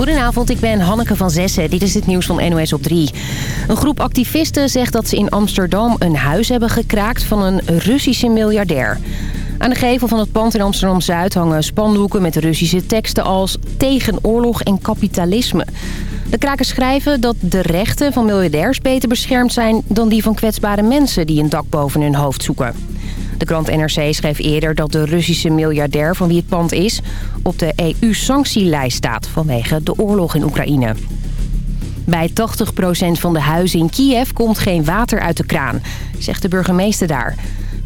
Goedenavond, ik ben Hanneke van Zessen. Dit is het nieuws van NOS op 3. Een groep activisten zegt dat ze in Amsterdam een huis hebben gekraakt van een Russische miljardair. Aan de gevel van het pand in Amsterdam-Zuid hangen spandoeken met Russische teksten als tegen oorlog en kapitalisme. De krakers schrijven dat de rechten van miljardairs beter beschermd zijn dan die van kwetsbare mensen die een dak boven hun hoofd zoeken. De krant NRC schreef eerder dat de Russische miljardair van wie het pand is... op de EU-sanctielijst staat vanwege de oorlog in Oekraïne. Bij 80% van de huizen in Kiev komt geen water uit de kraan, zegt de burgemeester daar.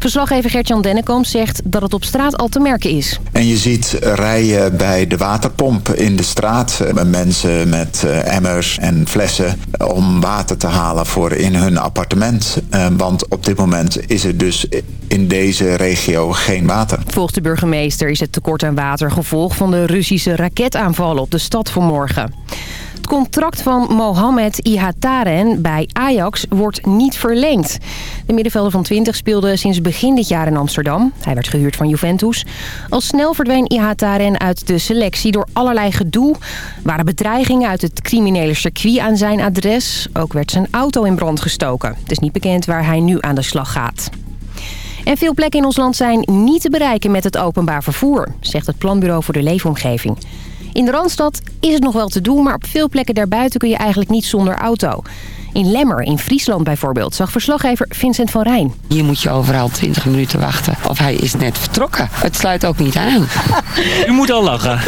Verslaggever Gertjan Dennekamp zegt dat het op straat al te merken is. En je ziet rijen bij de waterpomp in de straat. Mensen met eh, emmers en flessen om water te halen voor in hun appartement. Eh, want op dit moment is er dus in deze regio geen water. Volgens de burgemeester is het tekort aan water gevolg van de Russische raketaanvallen op de stad vanmorgen. Het contract van Mohamed Ihataren bij Ajax wordt niet verlengd. De middenvelder van 20 speelde sinds begin dit jaar in Amsterdam. Hij werd gehuurd van Juventus. Al snel verdween Ihataren uit de selectie door allerlei gedoe. waren bedreigingen uit het criminele circuit aan zijn adres. Ook werd zijn auto in brand gestoken. Het is niet bekend waar hij nu aan de slag gaat. En veel plekken in ons land zijn niet te bereiken met het openbaar vervoer, zegt het Planbureau voor de Leefomgeving. In de Randstad is het nog wel te doen, maar op veel plekken daarbuiten kun je eigenlijk niet zonder auto. In Lemmer, in Friesland bijvoorbeeld, zag verslaggever Vincent van Rijn. Hier moet je overal 20 minuten wachten. Of hij is net vertrokken. Het sluit ook niet aan. U moet al lachen.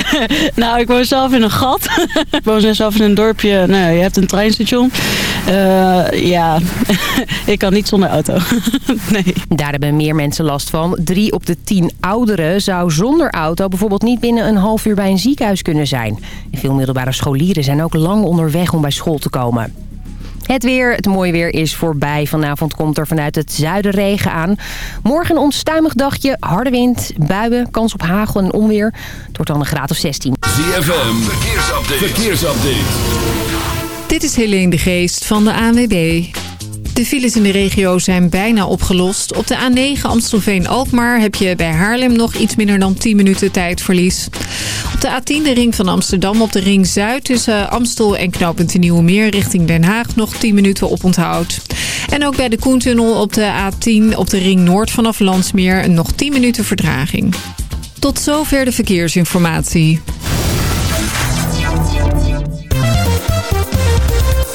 nou, ik woon zelf in een gat. ik woon zelf in een dorpje. Nou, je hebt een treinstation. Uh, ja, ik kan niet zonder auto. nee. Daar hebben meer mensen last van. Drie op de tien ouderen zou zonder auto bijvoorbeeld niet binnen een half uur bij een ziekenhuis kunnen zijn. veel middelbare scholieren zijn ook lang onderweg om bij school te komen. Het weer, het mooie weer is voorbij. Vanavond komt er vanuit het zuiden regen aan. Morgen een onstuimig dagje, harde wind, buien, kans op hagel en onweer. Het wordt dan een graad of 16. ZFM, verkeersupdate. verkeersupdate. Dit is Helene de Geest van de ANWB. De files in de regio zijn bijna opgelost. Op de A9 Amstelveen-Alkmaar heb je bij Haarlem nog iets minder dan 10 minuten tijdverlies. Op de A10 de ring van Amsterdam op de ring Zuid tussen Amstel en knooppunt Nieuwe Meer richting Den Haag nog 10 minuten op onthoud. En ook bij de Koentunnel op de A10 op de ring Noord vanaf Landsmeer nog 10 minuten vertraging. Tot zover de verkeersinformatie.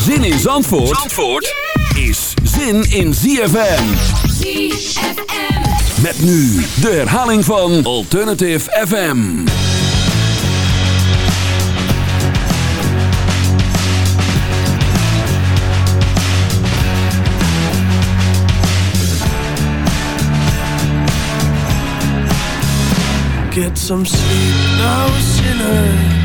Zin in Zandvoort, Zandvoort is zin in ZFM. ZFM. Met nu de herhaling van Alternative FM. Get some sleep now, sinner.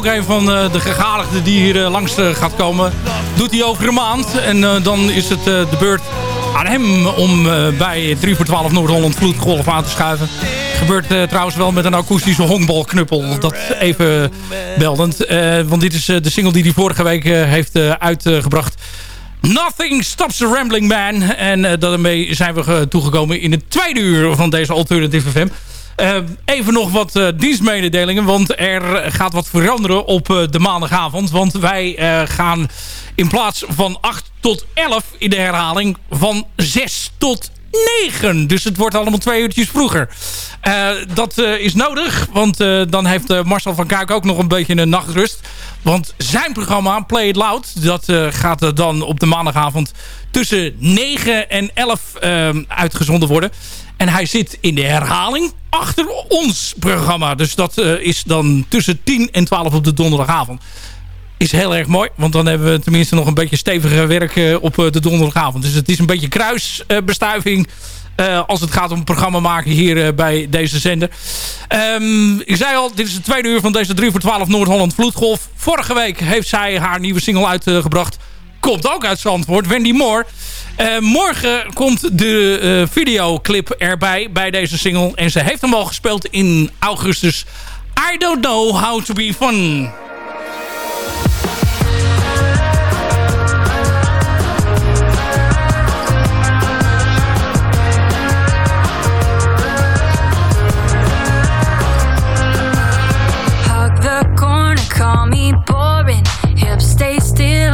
Ook een van de gegadigden die hier langs gaat komen. Doet hij over een maand. En dan is het de beurt aan hem om bij 3 voor 12 Noord-Holland Vloedgolf aan te schuiven. Gebeurt trouwens wel met een akoestische honkbalknuppel. Dat even beldend. want dit is de single die hij vorige week heeft uitgebracht. Nothing Stops the Rambling Man. En daarmee zijn we toegekomen in het tweede uur van deze Alternative FM. Uh, even nog wat uh, dienstmededelingen, want er gaat wat veranderen op de maandagavond. Want wij gaan in plaats van 8 tot 11 in de herhaling van 6 tot 9. Dus het wordt allemaal twee uurtjes vroeger. Dat is nodig, want dan heeft Marcel van Kuik ook nog een beetje een nachtrust. Want zijn programma Play It Loud, dat gaat dan op de maandagavond tussen 9 en 11 uitgezonden worden. En hij zit in de herhaling achter ons programma. Dus dat is dan tussen 10 en 12 op de donderdagavond is heel erg mooi. Want dan hebben we tenminste nog een beetje steviger werk uh, op uh, de donderdagavond. Dus het is een beetje kruisbestuiving als het gaat om programma maken hier bij deze zender. Um, ik zei al, dit is de tweede uur van deze 3 voor 12 Noord-Holland Vloedgolf. Vorige week heeft zij haar nieuwe single uitgebracht. Komt ook uit Zandvoort, Wendy Moore. morgen komt de videoclip erbij bij deze single. En ze heeft hem al gespeeld in augustus. I don't know how to be fun.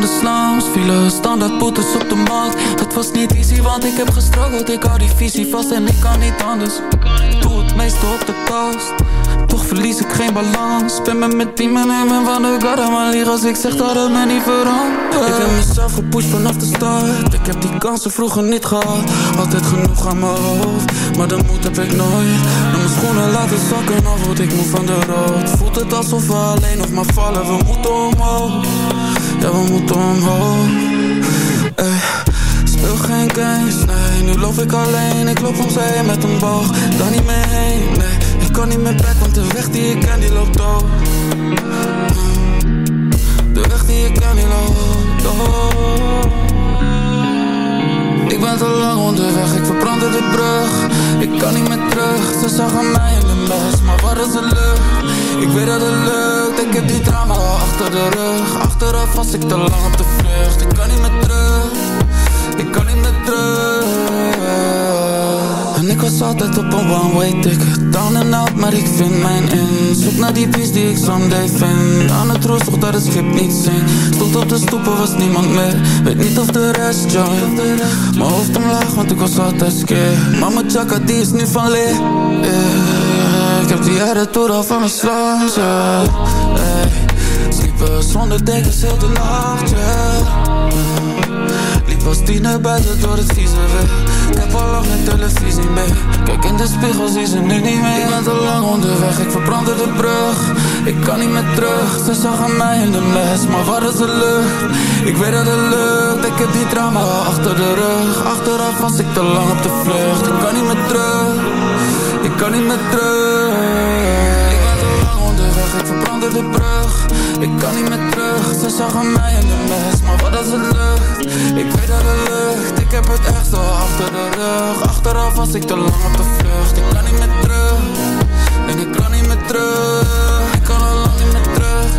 de slums Vielen standaard boetes op de markt. Het was niet easy want ik heb gestruggeld. Ik hou die visie vast en ik kan niet anders. Doe het meeste op de kast. Toch verlies ik geen balans. Ben met mijn team en nemen van de garde. Maar lieg als ik zeg dat het me niet verandert. Ik heb mezelf gepusht vanaf de start. Ik heb die kansen vroeger niet gehad. Altijd genoeg aan mijn hoofd. Maar de moed heb ik nooit. Naar mijn schoenen laten zakken Of word ik moe van de rood. Voelt het alsof we alleen nog maar vallen. We moeten omhoog Ja we moeten omhoog. Ey speel geen games, nee. Nu loop ik alleen, ik loop om zee met een boog. Dan niet meer heen, nee. Ik kan niet meer back, want de weg die ik ken, die loopt door. De weg die ik ken, die loopt door. Ik ben te lang onderweg, ik verbrandde de brug. Ik kan niet meer terug, ze zagen mij in Maar waar is de lucht? Ik weet dat het lukt, ik heb die drama achter de rug. Achteraf was ik te lang op de vlucht, ik kan niet meer terug. Ik kan niet meer terug. En ik was altijd op een one-way ticket Down and out, maar ik vind mijn in. Zoek naar die peace die ik someday vind. Aan het roos, toch dat het schip niet zingt Stond op de stoepen, was niemand meer. Weet niet of de rest join Mijn hoofd omlaag, want ik was altijd scared. Mama chaka, die is nu van leer. Ik heb die attitude al van mijn yeah. hey. Sliepen zonder dekens heel de nacht, yeah. Ik was tiener buiten door het vieze weg Ik heb al lang geen televisie mee Kijk in de spiegel, zie ze nu niet meer Ik ben te lang onderweg, ik verbrandde de brug Ik kan niet meer terug, ze zagen mij in de mes Maar waar is de lucht? Ik weet dat het lukt Ik heb die drama achter de rug Achteraf was ik te lang op de vlucht Ik kan niet meer terug kan niet meer terug. Ik ben te lang onderweg, ik verbrandde de brug. Ik kan niet meer terug, ze zagen mij in de mes. Maar wat is het lucht? Ik weet dat het lucht, ik heb het echt zo achter de rug. Achteraf was ik te lang op de vlucht. Ik kan niet meer terug, en ik kan niet meer terug. Ik kan al lang niet meer terug,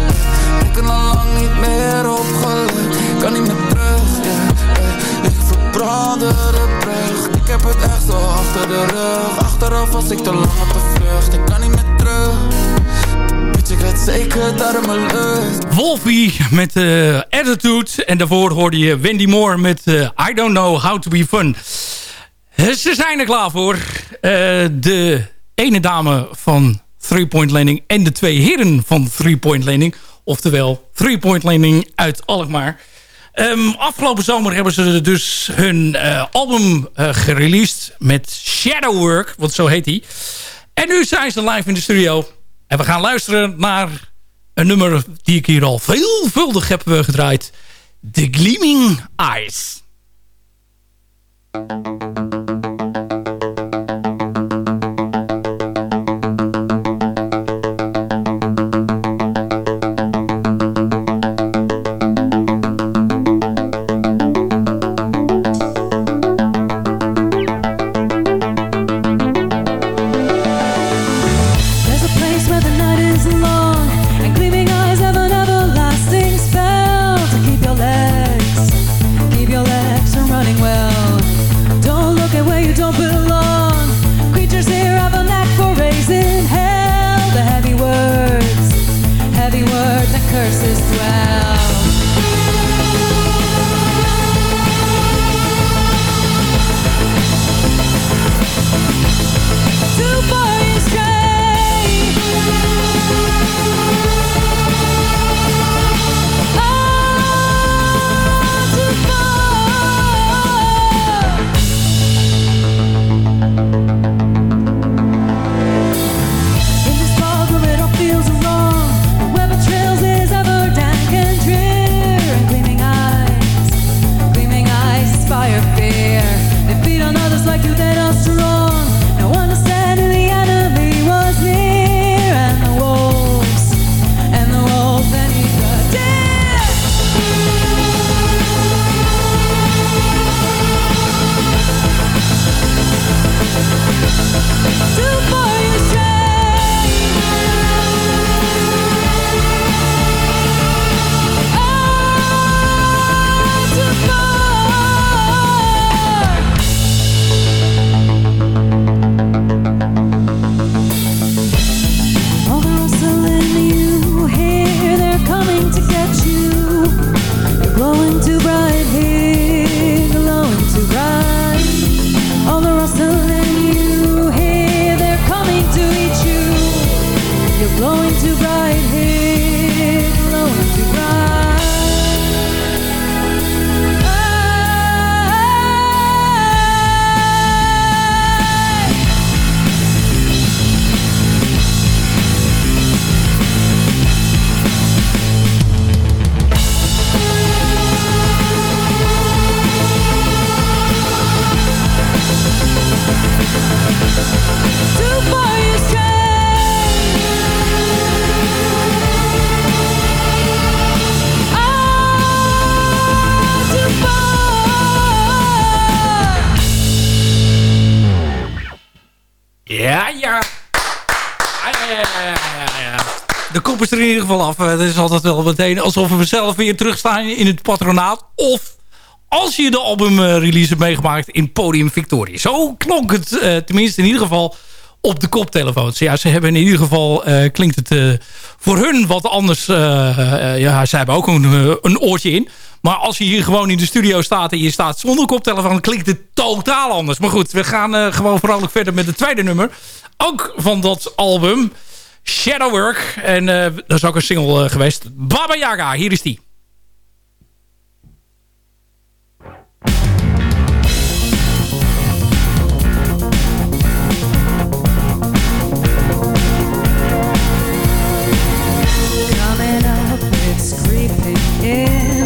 ik kan al lang niet meer opgelucht. Ik kan niet meer terug, yeah, Ik verbrandde de brug heb het echt zo achter de rug Achteraf was ik te lang op de vlucht Ik kan niet meer terug ik weet zeker dat het me. Wolfie met uh, Attitude. En daarvoor hoorde je Wendy Moore met uh, I Don't Know How To Be Fun. Ze zijn er klaar voor. Uh, de ene dame van Three Point Landing en de twee heren van Three Point Landing. Oftewel Three Point Landing uit Alkmaar. Um, afgelopen zomer hebben ze dus hun album gereleased met Shadowwork. Want zo heet hij. En nu zijn ze live in de studio. En we gaan luisteren naar een nummer die ik hier al veelvuldig heb gedraaid. The Gleaming Eyes. Het is altijd wel meteen alsof we zelf weer terugstaan in het patronaat. Of als je de albumrelease hebt meegemaakt in Podium Victoria. Zo klonk het uh, tenminste in ieder geval op de koptelefoons. Ja, ze hebben in ieder geval, uh, klinkt het voor hun wat anders. ja, ze hebben ook een, een oortje in. Maar als je hier gewoon in de studio staat en je staat zonder koptelefoon, klinkt het totaal anders. Maar goed, we gaan gewoon vrolijk verder met het tweede nummer. Ook van dat album, Shadowwork. En dat is ook een single geweest. Baba Yaga, hier is die. En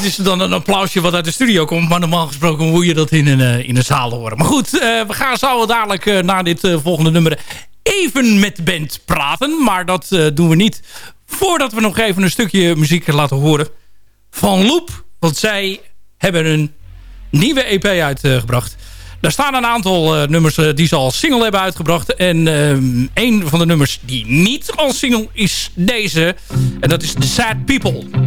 dit is dan een applausje wat uit de studio komt. Maar normaal gesproken moet je dat in een, uh, in een zaal horen. Maar goed, uh, we gaan zo dadelijk uh, naar dit volgende nummer even met band praten. Maar dat doen we niet voordat we nog even een stukje muziek laten horen van Loop. Want zij hebben een nieuwe EP uitgebracht. Daar staan een aantal nummers die ze als single hebben uitgebracht. En een van de nummers die niet als single is deze. En dat is The Sad People.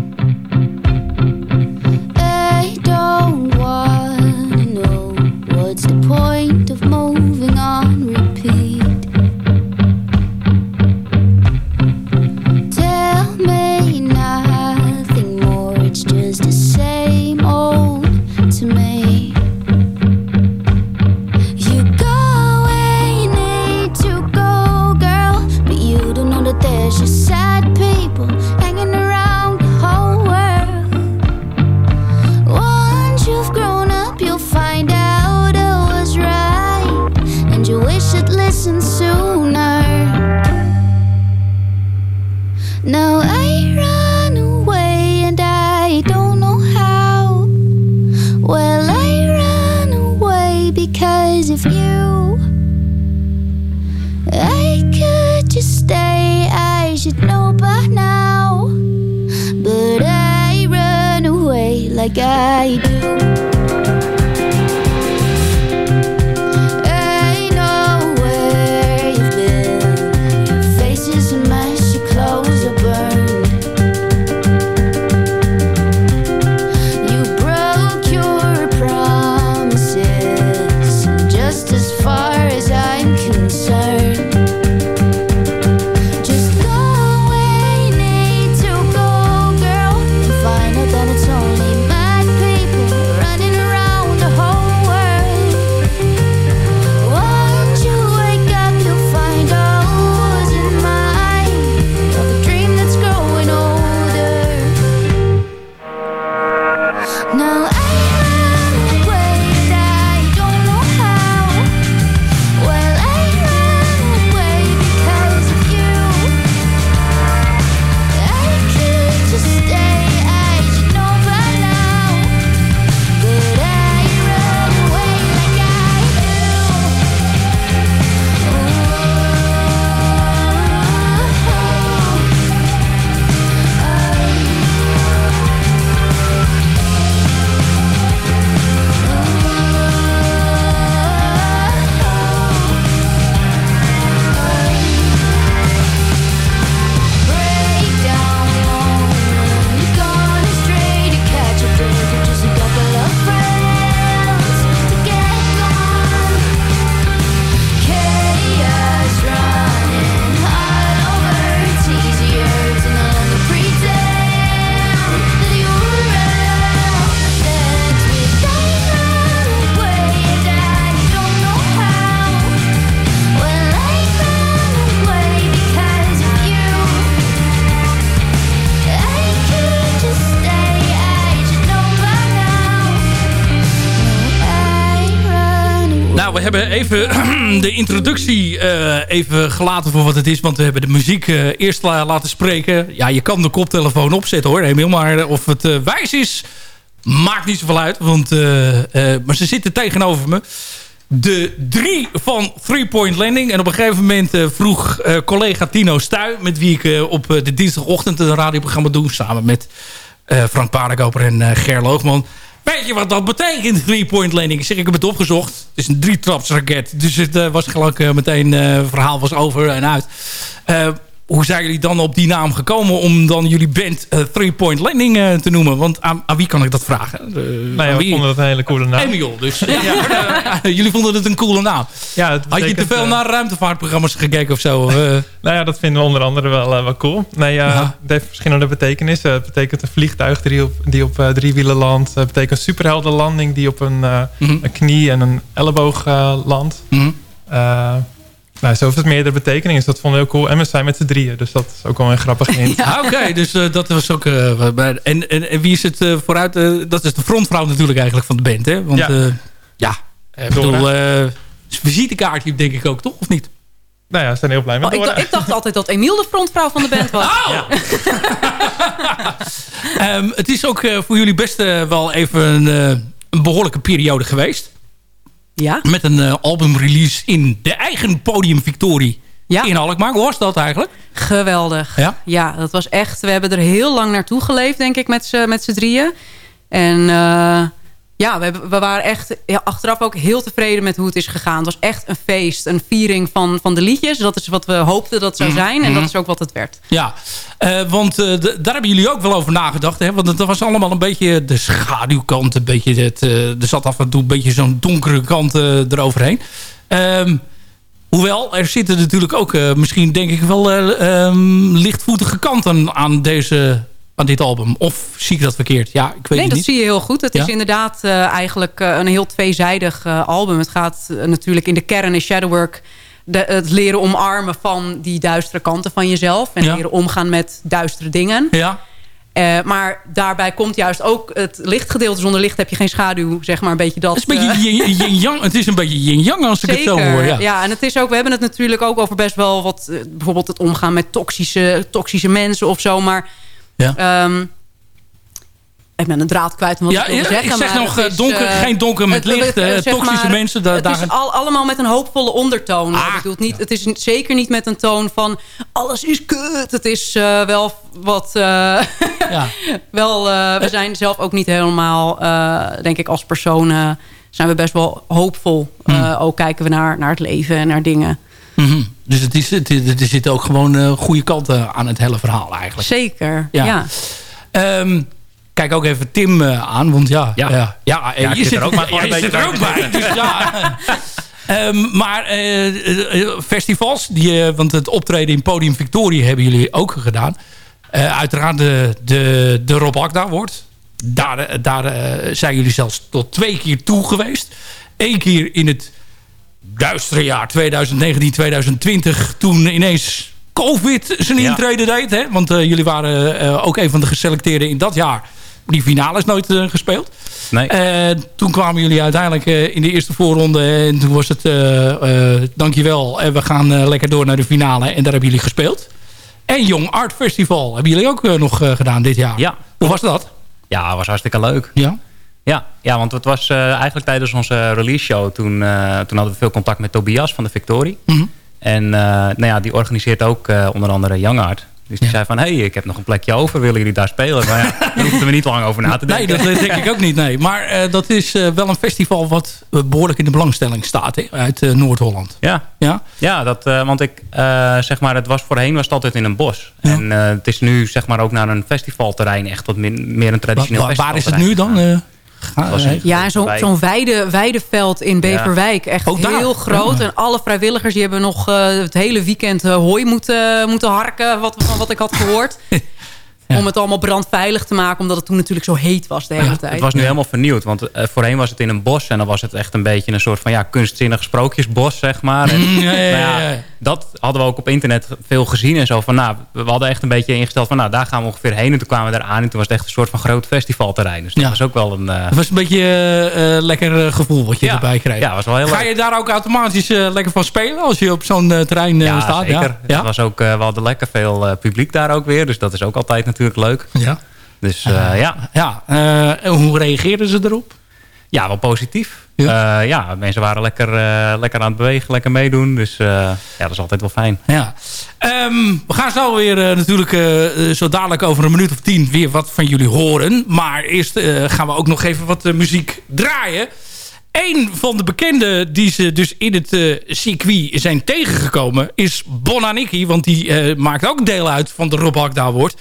Even de introductie eh, even gelaten voor wat het is. Want we hebben de muziek eh, eerst la- laten spreken. Ja, je kan de koptelefoon opzetten hoor, Emiel. Maar of het eh, wijs is, maakt niet zoveel uit. Want, eh, eh, maar ze zitten tegenover me. De drie van Three Point Landing. En op een gegeven moment eh, vroeg eh, collega Tino Stuy... met wie ik eh, op eh, de dinsdagochtend een radioprogramma doe... samen met eh, Frank Paardenkoper en eh, Ger Loogman... Weet je wat dat betekent, three-point landing? Ik zeg, ik heb het opgezocht. Het is een drietrapsraket. Dus het eh, was gelijk eh, meteen... het verhaal was over en uit. Hoe zijn jullie dan op die naam gekomen... om dan jullie band eh, Three-point landing eh, te noemen? Want aan, aan wie kan ik dat vragen? Eh, Nou ja, we vonden dat een hele coole naam. Emiel, dus. Ja, eh, jullie vonden het een coole naam. Ja, het Had je te betekent, veel naar ruimtevaartprogramma's gekeken of zo? Nou ja, dat vinden we onder andere wel, wel cool. Nee, Ja. het heeft verschillende betekenissen. Het betekent een vliegtuig die op, die op drie wielen landt. Het betekent een superheldenlanding die op een, Mhm. een knie en een elleboog landt. Mhm. Nou, zo heeft het meerdere betekeningen. Dus dat vonden we heel cool. En we zijn met z'n drieën. Dus dat is ook wel een grappig hint. Ah, Oké, dus eh, dat was ook... eh, bij- en, en, en wie is het eh, vooruit? eh, dat is de frontvrouw natuurlijk eigenlijk van de band, hè? Want Ja. ja, ja ik bedoel... visitekaartje denk ik ook, toch? Of niet? Nou ja, we zijn heel blij met Oh, ik, dacht- ik dacht altijd dat Emiel de frontvrouw van de band was. Ehm, het is ook eh, voor jullie best wel even een, eh, een behoorlijke periode geweest. Ja. Met een eh, albumrelease in de eigen podium Victorie Ja. in Alkmaar. Hoe was dat eigenlijk? Geweldig. Ja? dat was echt... We hebben er heel lang naartoe geleefd, denk ik, met z'n met z'n drieën. En eh, ja, we, hebben, we waren echt ja, achteraf ook heel tevreden met hoe het is gegaan. Het was echt een feest, een viering van, van de liedjes. Dat is wat we hoopten dat het zou Mhm, zijn. En mhm. dat is ook wat het werd. Ja, eh, want eh, daar hebben jullie ook wel over nagedacht. Hè? Want het was allemaal een beetje de schaduwkant. Een beetje het, eh, er zat af en toe een beetje zo'n donkere kant eroverheen. Ehm, hoewel, er zitten natuurlijk ook misschien denk ik wel eh, ehm, lichtvoetige kanten aan, deze, aan dit album. Of zie ik dat verkeerd? Ja, ik weet nee, het dat niet. zie je heel goed. Het Ja? is inderdaad eh, eigenlijk eh, een heel tweezijdig eh, album. Het gaat natuurlijk in de kern in Shadowwork... De, het leren omarmen van die duistere kanten van jezelf. En Ja. leren omgaan met duistere dingen. Ja. Maar daarbij komt juist ook het lichtgedeelte. Zonder licht heb je geen schaduw, zeg maar. Een beetje dat. Het is een beetje yin- yin-yang. Het is een beetje yin-yang als ik het zo hoor. Ja. ja, en het is ook, we hebben het natuurlijk ook over best wel wat... bijvoorbeeld het omgaan met toxische, toxische mensen of zo. Maar Ja. ehm, ik ben een draad kwijt wat Ja, ik ja, zeggen. ik zeg maar nog, eh, is, donker- eh, geen donker met het- licht, eh, toxische mensen, da- Het daar- is al, allemaal met een hoopvolle ondertoon. Ah. Niet, het is zeker niet met een toon van alles is kut. Het is wel wat... Ja. wel, we zijn zelf ook niet helemaal, denk ik, als personen zijn we best wel hoopvol. Eh, ook kijken we naar, naar het leven en naar dingen. Mhm. Dus het is, het, het- er zitten ook gewoon eh, goede kanten aan het hele verhaal eigenlijk. Zeker, Ja. ja. Ehm, kijk ook even Tim eh, aan, want ja, ja. ja, ja, Ja, ik je zit er ook maar een je beetje zit er ook bij. bij. Dus ja. Ehm, maar eh, festivals, die, want het optreden in Podium Victoria hebben jullie ook gedaan. Eh, uiteraard de, de, de Rob Akda wordt. Daar, daar zijn jullie zelfs tot twee keer toe geweest. Eén keer in het duistere jaar 2019, 2020. Toen ineens COVID zijn Ja. intrede deed. Hè? Want eh, jullie waren eh, ook een van de geselecteerden in dat jaar. Die finale is nooit eh, gespeeld. Nee. Toen kwamen jullie uiteindelijk in de eerste voorronde. En toen was het, dankjewel. En we gaan lekker door naar de finale. En daar hebben jullie gespeeld. En Young Art Festival hebben jullie ook nog gedaan dit jaar. Ja. Hoe was dat? Ja, was hartstikke leuk. Ja. Ja, ja want het was eh, eigenlijk tijdens onze release show. Toen, eh, toen hadden we veel contact met Tobias van de Victorie. Mhm. En eh, nou ja, die organiseert ook onder andere Young Art. Dus die zei van, hé, hey, ik heb nog een plekje over. Willen jullie daar spelen? Maar ja, daar hoefden we niet lang over na te Nee, denken. dat denk ik ook niet. Nee. Maar dat is wel een festival wat eh, behoorlijk in de belangstelling staat. Hè, uit Noord-Holland. Ja, Ja? ja dat, want ik, zeg maar, het was voorheen was het altijd in een bos. En het is nu zeg maar ook naar een festivalterrein. Echt wat meer een traditioneel wa- waar is het nu dan? Ja, zo'n weide, weideveld in Beverwijk. Echt Oh, heel groot. En alle vrijwilligers die hebben nog eh, het hele weekend eh, hooi moeten, moeten harken. Wat, van wat ik had gehoord. Om het allemaal brandveilig te maken. Omdat het toen natuurlijk zo heet was de hele tijd. Het was nu helemaal vernieuwd. Want eh, voorheen was het in een bos. En dan was het echt een beetje een soort van ja, kunstzinnig sprookjesbos, zeg maar. En, ja, ja, ja, nou ja. dat hadden we ook op internet veel gezien en zo. Van, nou, we hadden echt een beetje ingesteld van nou, daar gaan we ongeveer heen. En toen kwamen we daar aan. En toen was het echt een soort van groot festivalterrein. Dus dat Ja. was ook wel een... eh, Het was een beetje eh, eh, lekker gevoel wat je Ja. erbij kreeg. Ja, was wel heel Ga leuk. je daar ook automatisch lekker van spelen als je op zo'n terrein ja, staat? zeker. Ja? Het was ook, eh, we hadden lekker veel eh, publiek daar ook weer. Dus dat is ook altijd natuurlijk leuk. Ja. Dus eh, ja. ja. eh, en hoe reageerden ze erop? Ja, wel positief. Ja. Ja, ja mensen waren lekker, eh, lekker aan het bewegen, lekker meedoen. Dus eh, ja, dat is altijd wel fijn. Ja. Ehm, we gaan zo weer eh, natuurlijk eh, eh, zo dadelijk over een minuut of tien weer wat van jullie horen. Maar eerst eh, gaan we ook nog even wat eh, muziek draaien. Een van de bekenden die ze dus in het eh, circuit zijn tegengekomen is Bonaniki. Want die eh, maakt ook deel uit van de Rob Hakda Award.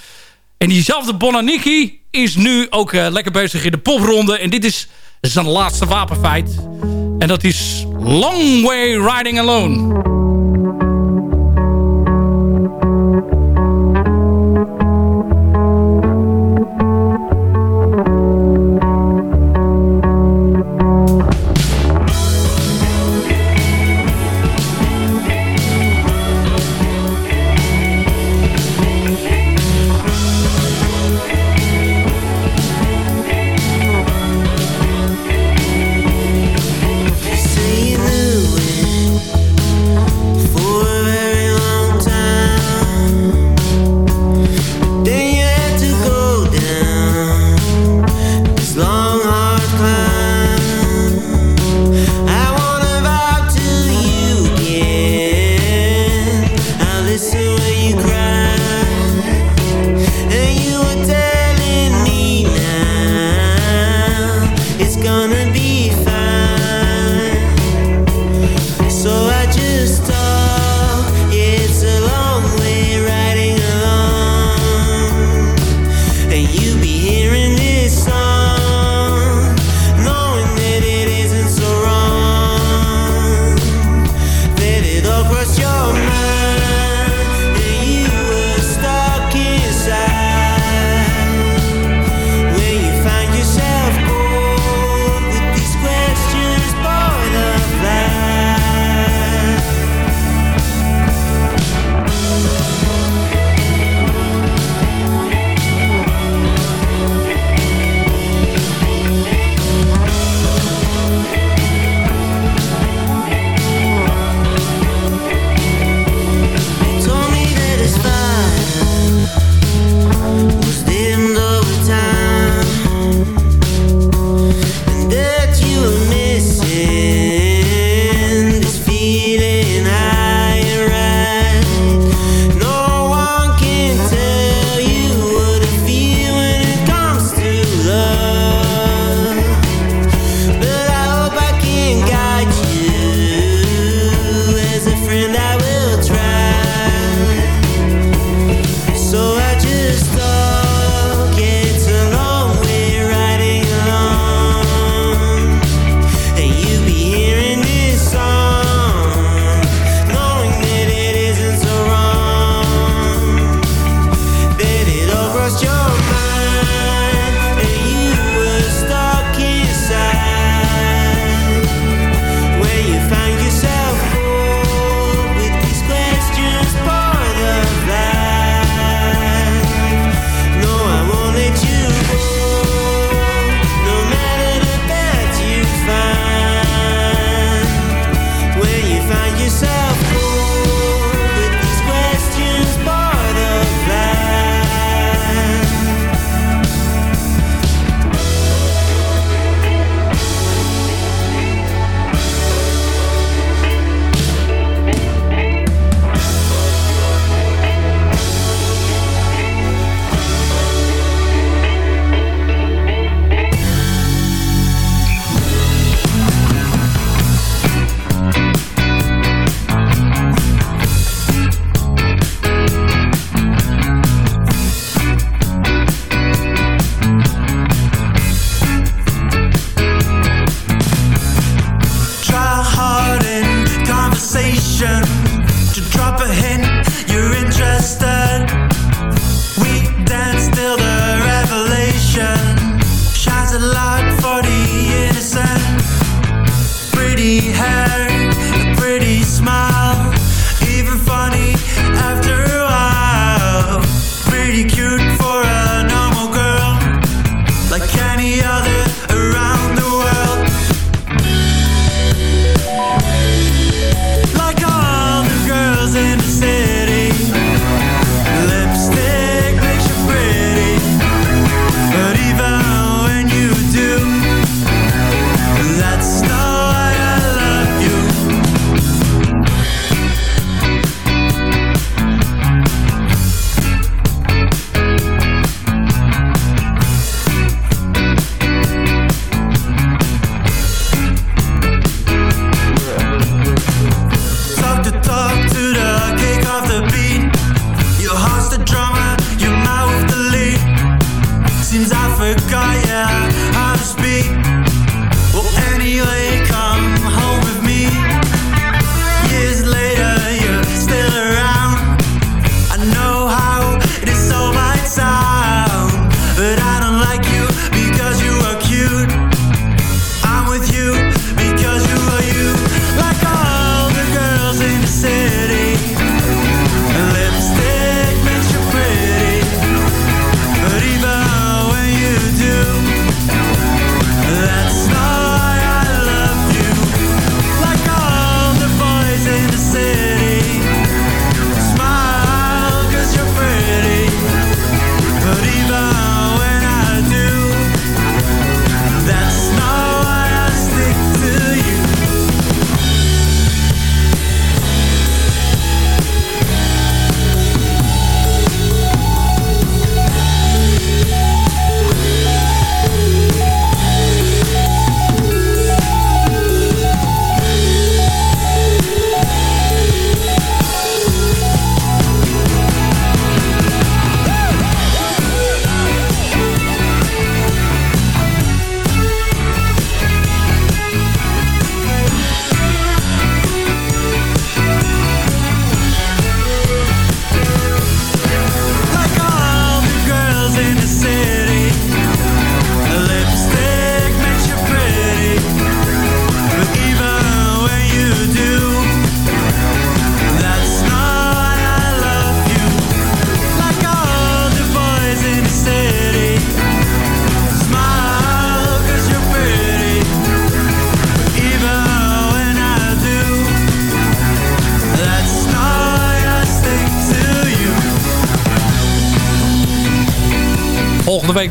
En diezelfde Bonaniki is nu ook eh, lekker bezig in de popronde. En dit is zijn laatste wapenfeit. En dat is Long Way Riding Alone.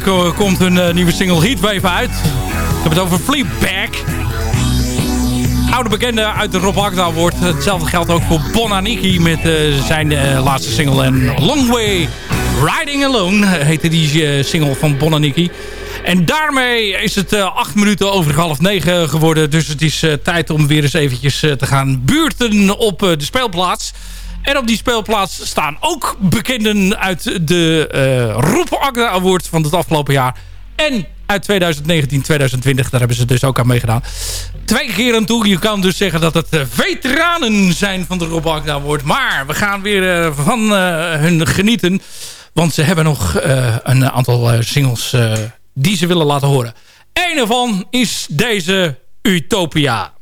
Eh, komt hun eh, nieuwe single Heatwave uit. Ik heb het over Fleabag. Oude bekende uit de Rob Agda Award. Hetzelfde geldt ook voor Bonaniki met eh, zijn laatste single. En Long Way Riding Alone heette die single van Bonaniki. En daarmee is het acht minuten over half negen geworden. Dus het is tijd om weer eens eventjes te gaan buurten op de speelplaats. En op die speelplaats staan ook bekenden uit de eh Roep Award van het afgelopen jaar. En uit 2019, 2020, daar hebben ze dus ook aan meegedaan. Twee keer aan toe. Je kan dus zeggen dat het eh, veteranen zijn van de Rob Award. Maar we gaan weer eh, van eh, hun genieten. Want ze hebben nog een aantal singles die ze willen laten horen. Een ervan is deze Utopia.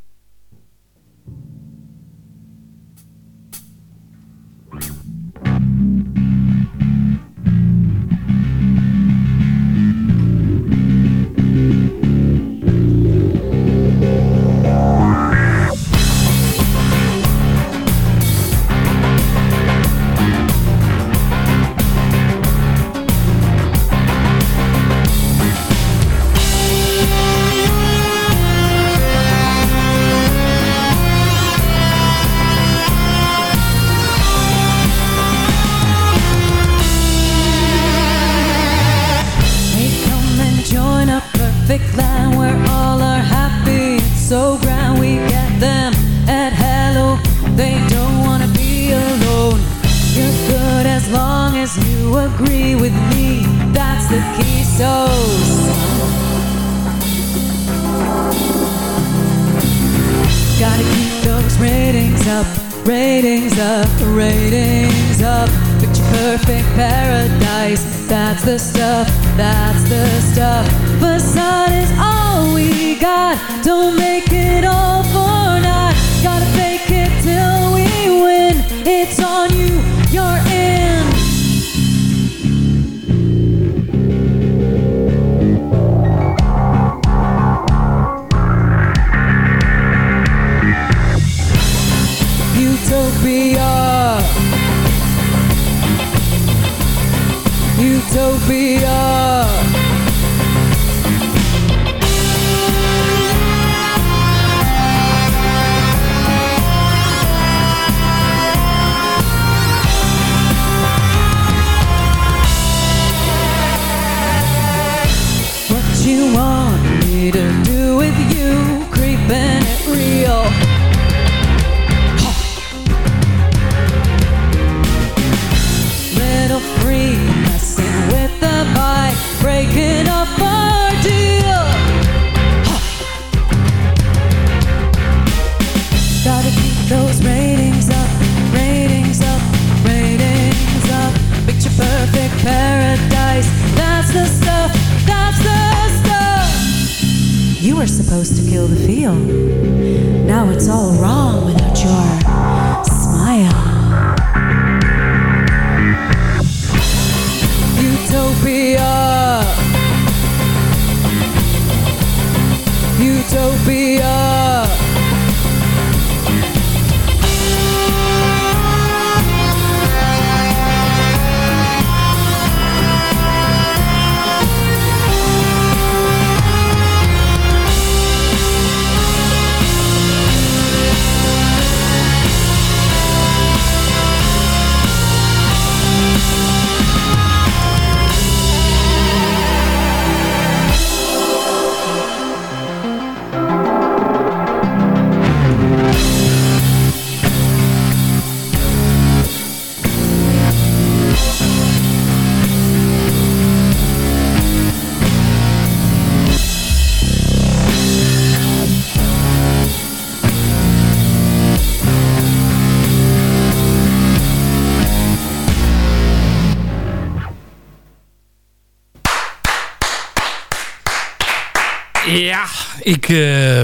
Ik eh,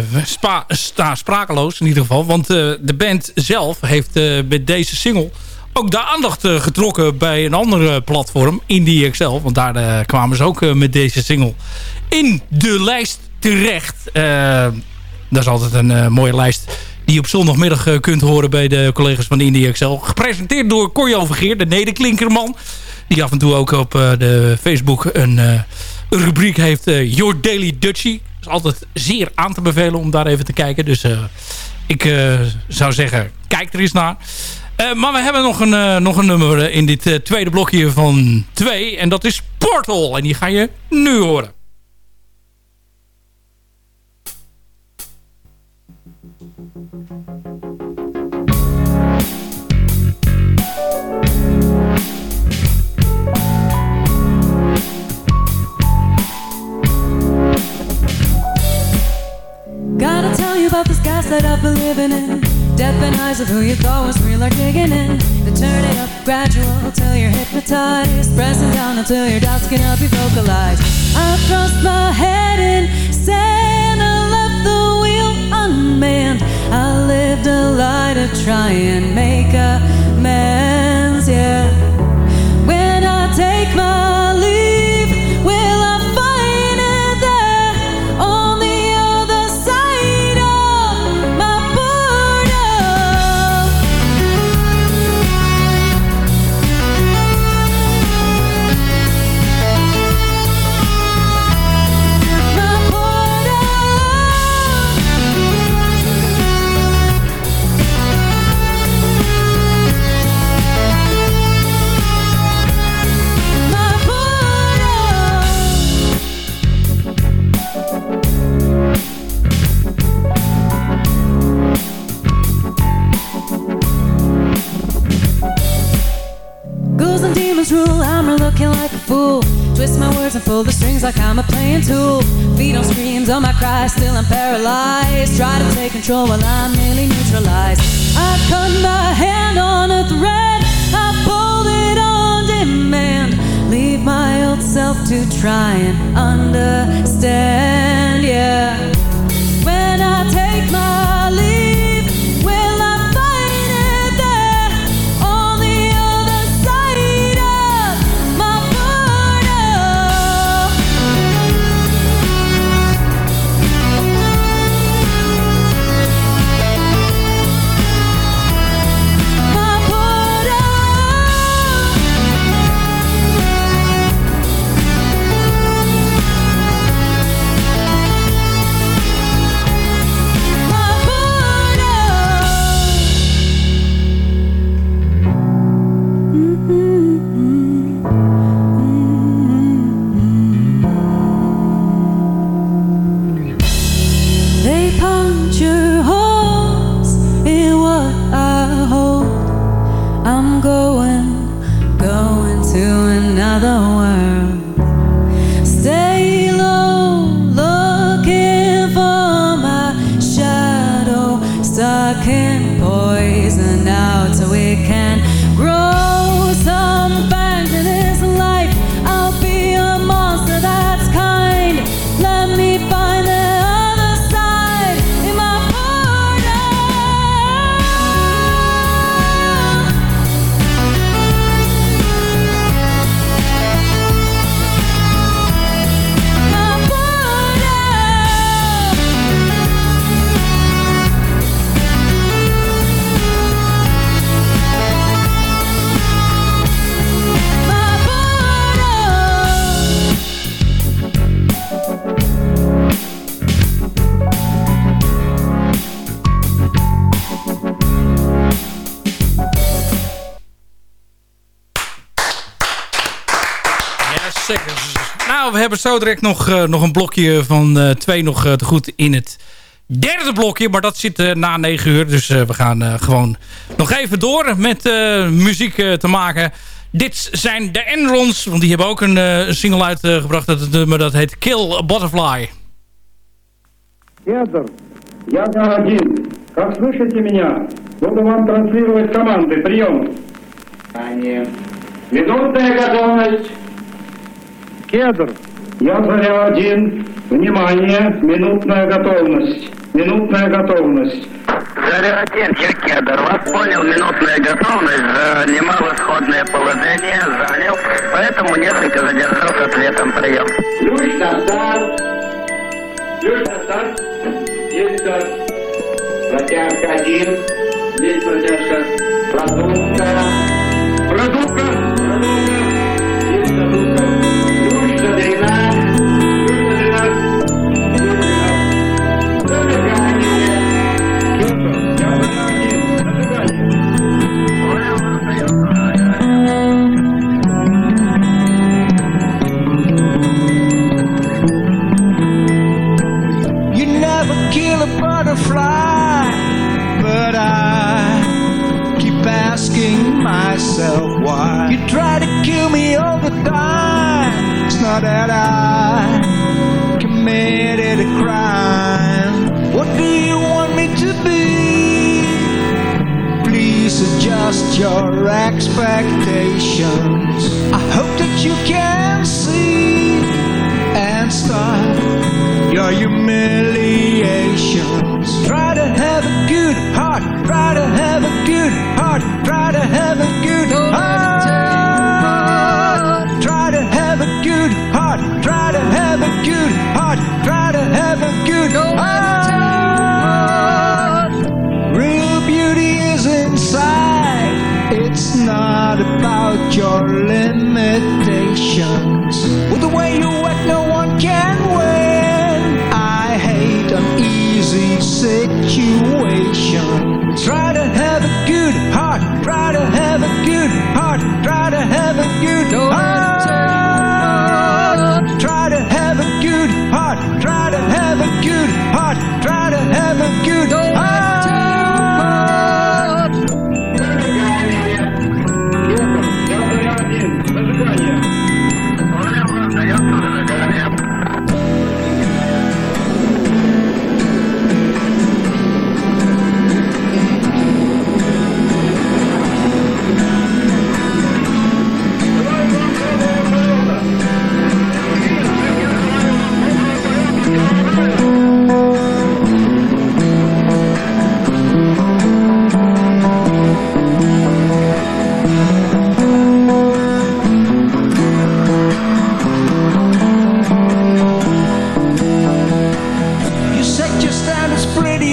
sta sprakeloos in ieder geval. Want eh, de band zelf heeft eh, met deze single ook de aandacht getrokken bij een andere platform, Indie XL. Want daar kwamen ze ook met deze single in de lijst terecht. Dat is altijd een mooie lijst die je op zondagmiddag kunt horen bij de collega's van Indie XL. Gepresenteerd door Corjo Vergeer, de Nederklinkerman. Die af en toe ook op de Facebook een, rubriek heeft. Your Daily Dutchie. Altijd zeer aan te bevelen om daar even te kijken. Dus eh, ik eh, zou zeggen, kijk er eens naar. Eh, maar we hebben nog een, nog een nummer in dit tweede blokje van twee. En dat is Portal. En die ga je nu horen. About this gas that I've been living in. Death and eyes of who you thought was real are digging in. They turn it up gradual till you're hypnotized. Pressing down until your doubts can help you vocalize. I thrust my head in sand. I left the wheel unmanned. I lived a lie to try and make amends, Demons rule, I'm looking like a fool. Twist my words and pull the strings like I'm a playing tool. Feet on screams, on oh my cries, still I'm paralyzed. Try to take control while I'm nearly neutralized. I cut my hand on a thread, I pulled it on demand. Leave my old self to try and understand, yeah. hebben zo direct nog, eh, nog een blokje van eh, twee nog eh, te goed in het derde blokje. Maar dat zit eh, na negen uur. Dus eh, we gaan eh, gewoon nog even door met eh, muziek eh, te maken. Dit zijn de Enrons, want die hebben ook een eh, single uitgebracht. dat, nummer dat heet Kill a Butterfly. Кедр, я за один. Как слышите меня? Буду вам транслировать команды. Прием. Они. Минутная готовность. Кедр, Я заря один. Внимание, минутная готовность. Минутная готовность. Заря один, я кедр. Вас понял, минутная готовность. Занимал исходное положение, занял. Поэтому несколько задержал с ответом прием. Ключ на старт. Ключ на старт. Есть старт. Протяжка один. Здесь протяжка. Продувка. Or that I committed a crime. What do you want me to be? Please adjust your expectations. I hope that you can see and stop your humiliations. Try to have a good heart. Try to have a good heart. Try to have a good heart. About your limitations. With the way you act, no one can win. I hate uneasy situations. Try to have a good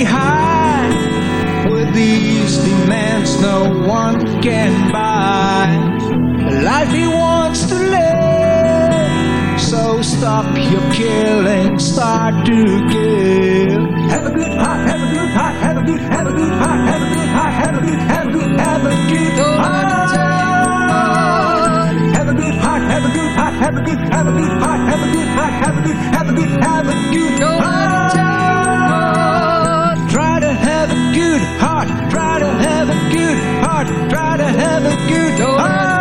high. With these demands, no one can buy. A life he wants to live. So stop your killing, start to give. Have a good heart, have a good heart, have a good, have a good heart, have a good heart, have a good, have a good, have a good heart. Have a good heart, have a good heart, have a good, have a good heart, have a good heart, have a good, have a good, have a good heart. Heart, try to have a good heart, try to have a good heart.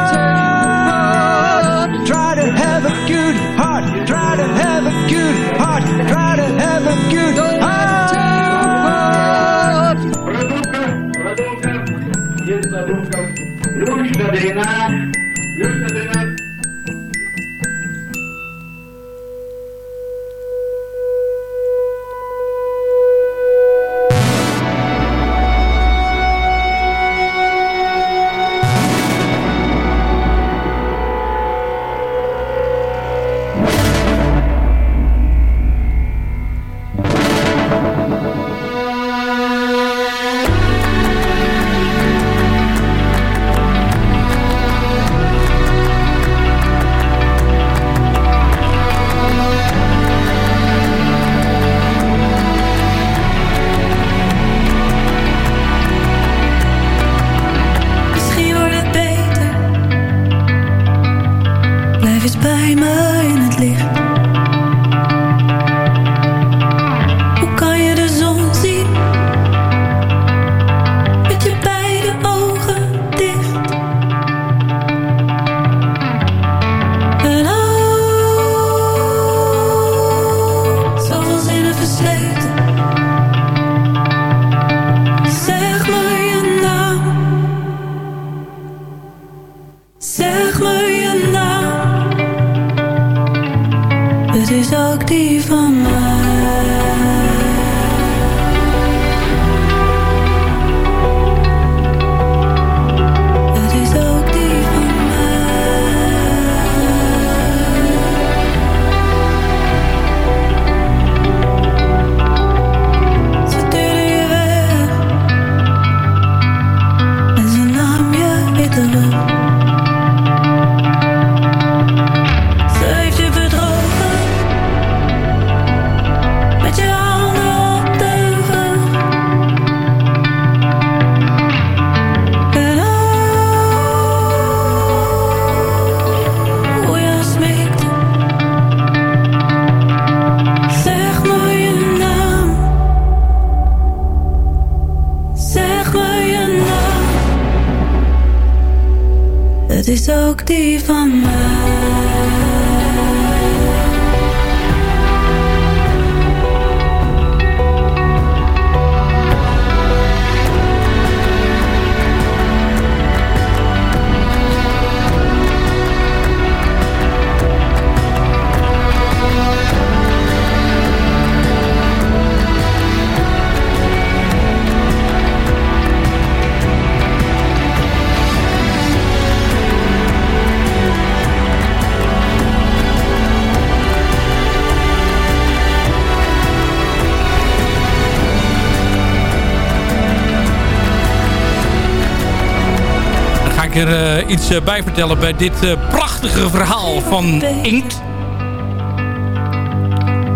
Ik er eh, iets eh, bij vertellen bij dit eh, prachtige verhaal van Inkt.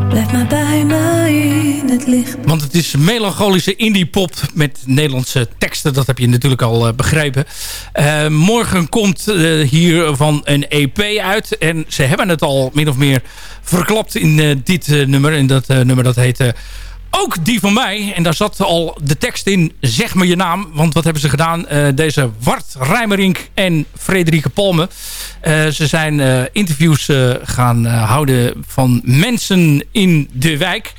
Blijf maar bij me in het licht. Want het is melancholische indie pop met Nederlandse teksten. Dat heb je natuurlijk al begrepen. Morgen komt eh, hiervan een EP uit. En ze hebben het al min of meer verklapt in dit nummer. En dat nummer dat heet... ook die van mij. En daar zat al de tekst in. Zeg me je naam. Want wat hebben ze gedaan? Eh, deze Wart Rijmerink en Frederike Palme. eh, ze zijn eh, interviews gaan houden van mensen in de wijk.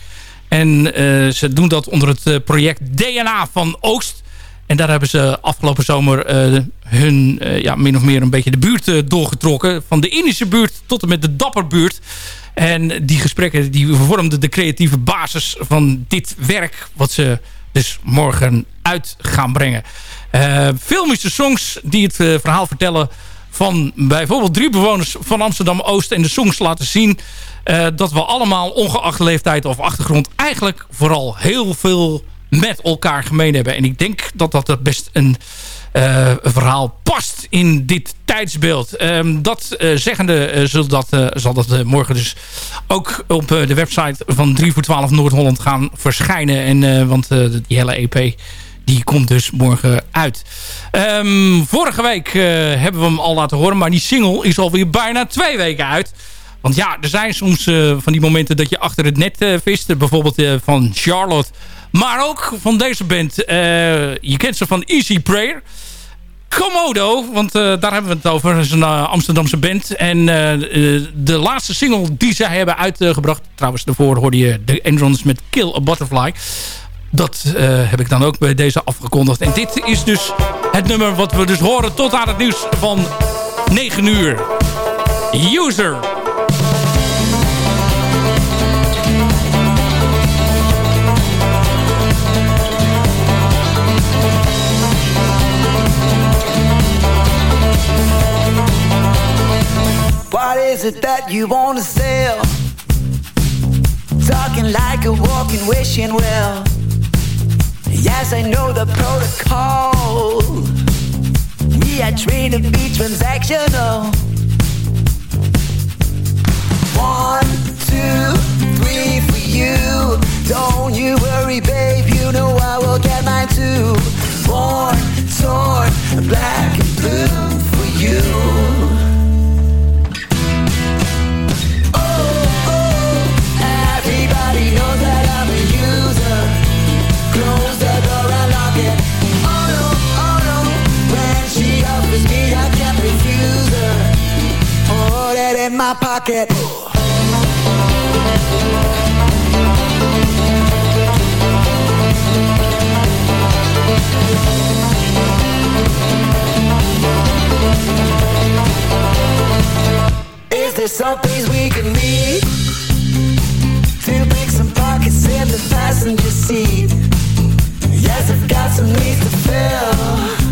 En ze doen dat onder het project DNA van Oost. En daar hebben ze afgelopen zomer hun ja, min of meer een beetje de buurt doorgetrokken. Van de Indische buurt tot en met de Dapperbuurt. En die gesprekken die vormden de creatieve basis van dit werk. Wat ze dus morgen uit gaan brengen. Eh, filmische songs die het eh, verhaal vertellen van bijvoorbeeld drie bewoners van Amsterdam-Oost. En de songs laten zien eh, dat we allemaal ongeacht leeftijd of achtergrond... eigenlijk vooral heel veel met elkaar gemeen hebben. En ik denk dat dat best een, een verhaal past in dit tijdsbeeld. Ehm, dat eh, zeggende eh, zal dat, zal dat morgen dus ook op de website van 3 voor 12 Noord-Holland gaan verschijnen. En, want die hele EP die komt dus morgen uit. Ehm, vorige week hebben we hem al laten horen. Maar die single is alweer bijna twee weken uit. Want ja, er zijn soms eh, van die momenten dat je achter het net eh, vist. Bijvoorbeeld eh, van Charlotte. Maar ook van deze band. Je kent ze van Easy Prayer. Komodo, want daar hebben we het over. Dat is een Amsterdamse band. En de laatste single die zij hebben uitgebracht... trouwens, daarvoor hoorde je de Androns met Kill a Butterfly. Dat heb ik dan ook bij deze afgekondigd. En dit is dus het nummer wat we dus horen tot aan het nieuws van 9 uur. User. Is it that you wanna sell? Talking like a walking wishing well. Yes, I know the protocol. We are trained to be transactional. One, two, three for you. Don't you worry, babe. You know I will get mine too. Born, torn, black and blue for you. In my pocket. Is there some place we can meet? To pick some pockets in the passenger seat. Yes, I've got some needs to fill.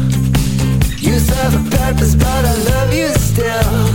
You serve a purpose, but I love you still.